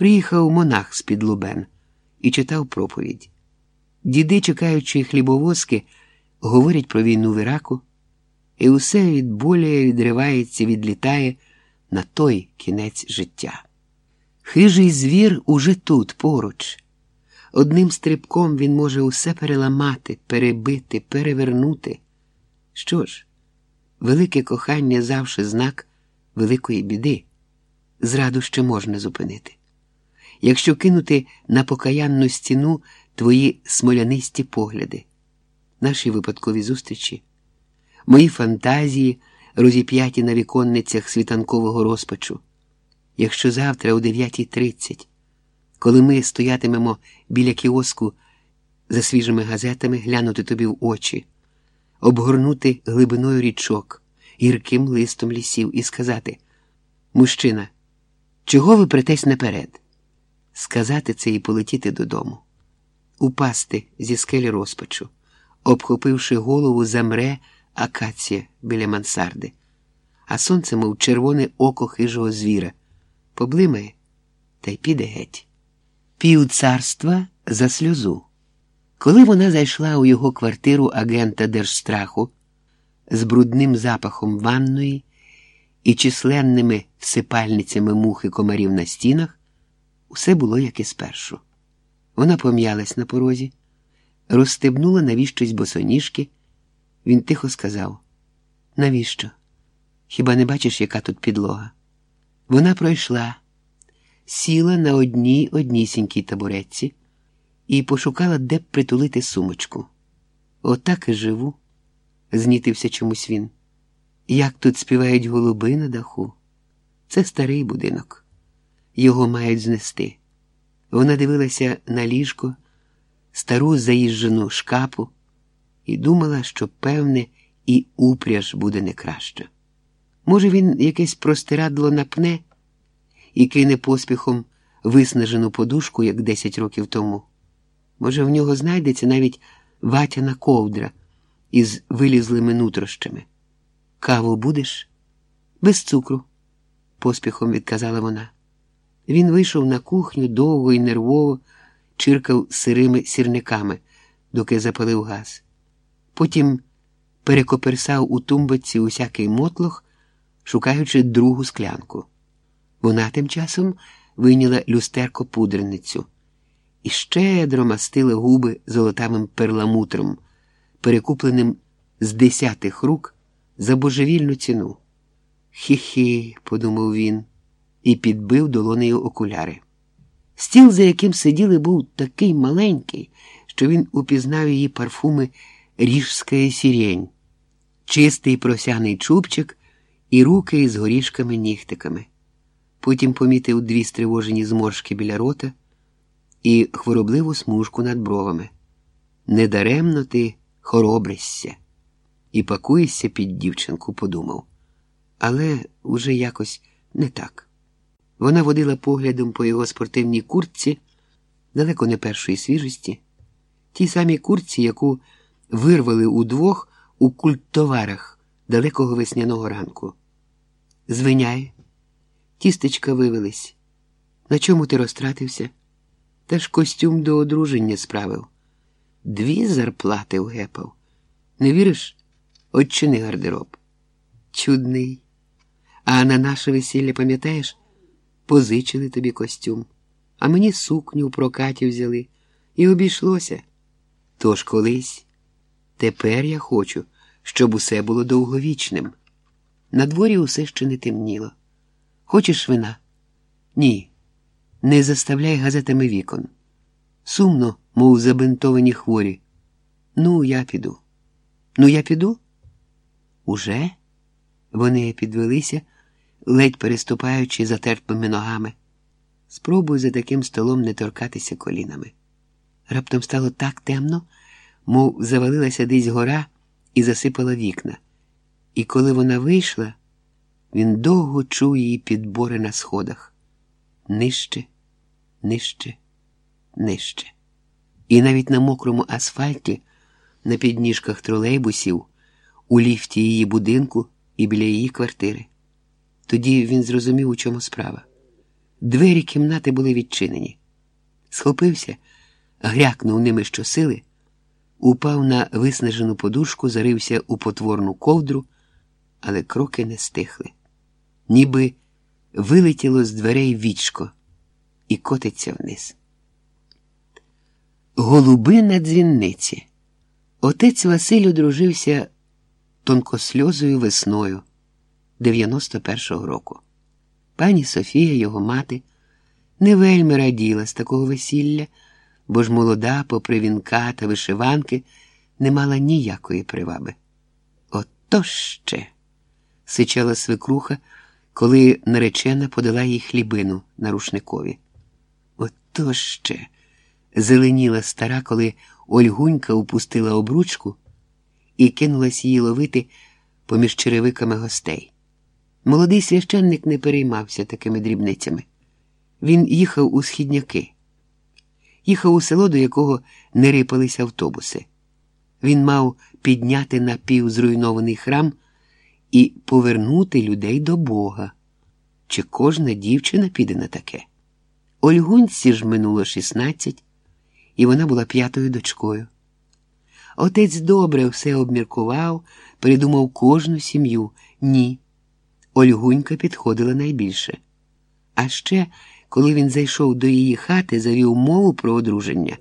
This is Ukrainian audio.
Приїхав монах з під Лубен і читав проповідь. Діди, чекаючи хлібовозки, говорять про війну в Іраку, і усе від болі відривається, відлітає на той кінець життя. Хижий звір уже тут, поруч. Одним стрибком він може усе переламати, перебити, перевернути. Що ж, велике кохання завжди знак великої біди. Зраду ще можна зупинити. Якщо кинути на покаянну стіну твої смолянисті погляди, наші випадкові зустрічі, мої фантазії, розіп'яті на віконницях світанкового розпачу, якщо завтра о 9.30 коли ми стоятимемо біля кіоску за свіжими газетами, глянути тобі в очі, обгорнути глибиною річок, гірким листом лісів і сказати: Мужчина, чого ви претесь наперед? Сказати це і полетіти додому, упасти зі скелі розпачу, обхопивши голову, замре акація біля мансарди, а сонце, мов червоне око хижого звіра, поблимає та й піде геть. Пів царства за сльозу. Коли вона зайшла у його квартиру агента держстраху з брудним запахом ванної і численними всипальницями мухи комарів на стінах, усе було як і спершу. Вона пом'ялась на порозі, розстебнула навіщось босоніжки. Він тихо сказав: Навіщо? Хіба не бачиш, яка тут підлога? Вона пройшла сіла на одній однісінькій табуретці і пошукала, де б притулити сумочку. Отак і живу, знітився чомусь він. Як тут співають голуби на даху? Це старий будинок. Його мають знести. Вона дивилася на ліжко, стару заїжджену шкапу і думала, що, певне, і упряж буде не краще. Може, він якесь простирадло напне і кине поспіхом виснажену подушку, як десять років тому. Може, в нього знайдеться навіть ватяна ковдра із вилізлими нутрощами. Каву будеш? Без цукру, поспіхом відказала вона. Він вийшов на кухню довго і нервово чиркав сирими сірниками, доки запалив газ. Потім перекоперсав у тумбаці усякий мотлох, шукаючи другу склянку. Вона тим часом вийняла люстерко пудреницю і щедро мастила губи золотавим перламутром, перекупленим з десятих рук за божевільну ціну. Хі-хі, подумав він і підбив долонею окуляри. Стіл, за яким сиділи, був такий маленький, що він упізнав її парфуми ріжська сірень, чистий просяний чубчик і руки з горішками нігтиками. Потім помітив дві стривожені зморшки біля рота і хворобливу смужку над бровами. Недаремно ти хоробришся і пакуєшся під дівчинку, подумав. Але уже якось не так. Вона водила поглядом по його спортивній куртці, далеко не першої свіжості, тій самій куртці, яку вирвали удвох у культтоварах далекого весняного ранку. Звиняй. Тістечка вивелись. На чому ти розтратився? Та ж костюм до одруження справив. Дві зарплати вгепав. Не віриш? Отчини гардероб. Чудний. А на наше весілля, пам'ятаєш, позичили тобі костюм, а мені сукню в прокаті взяли і обійшлося. Тож колись. Тепер я хочу, щоб усе було довговічним. На дворі усе ще не темніло. Хочеш вина? Ні. Не заставляй газетами вікон. Сумно, мов забинтовані хворі. Ну, я піду. Ну, я піду? Уже? Вони підвелися, ледь переступаючи затерпими ногами. Спробуй за таким столом не торкатися колінами. Раптом стало так темно, мов завалилася десь гора і засипала вікна. І коли вона вийшла, він довго чув її підбори на сходах нижче, нижче, нижче. І навіть на мокрому асфальті, на підніжках тролейбусів, у ліфті її будинку і біля її квартири. Тоді він зрозумів, у чому справа. Двері кімнати були відчинені. Схопився, грякнув ними щосили, упав на виснажену подушку, зарився у потворну ковдру, але кроки не стихли. Ніби вилетіло з дверей вічко і котиться вниз. Голуби на дзвінниці. Отець Василь одружився тонкосльозою весною 91-го року. Пані Софія, його мати, не вельми раділа з такого весілля, бо ж молода, попри вінка та вишиванки, не мала ніякої приваби. Ото ще, сичала свекруха, коли наречена подала їй хлібину на рушникові. Ото ще, зеленіла стара, коли Ольгунька упустила обручку і кинулась її ловити поміж черевиками гостей. Молодий священник не переймався такими дрібницями. Він їхав у східняки, їхав у село, до якого не рипалися автобуси. Він мав підняти напівзруйнований храм і повернути людей до Бога. Чи кожна дівчина піде на таке? Ольгунці ж минуло 16, і вона була п'ятою дочкою. Отець добре все обміркував, придумав кожну сім'ю. Ні. Ольгунька підходила найбільше. А ще, коли він зайшов до її хати, завів мову про одруження.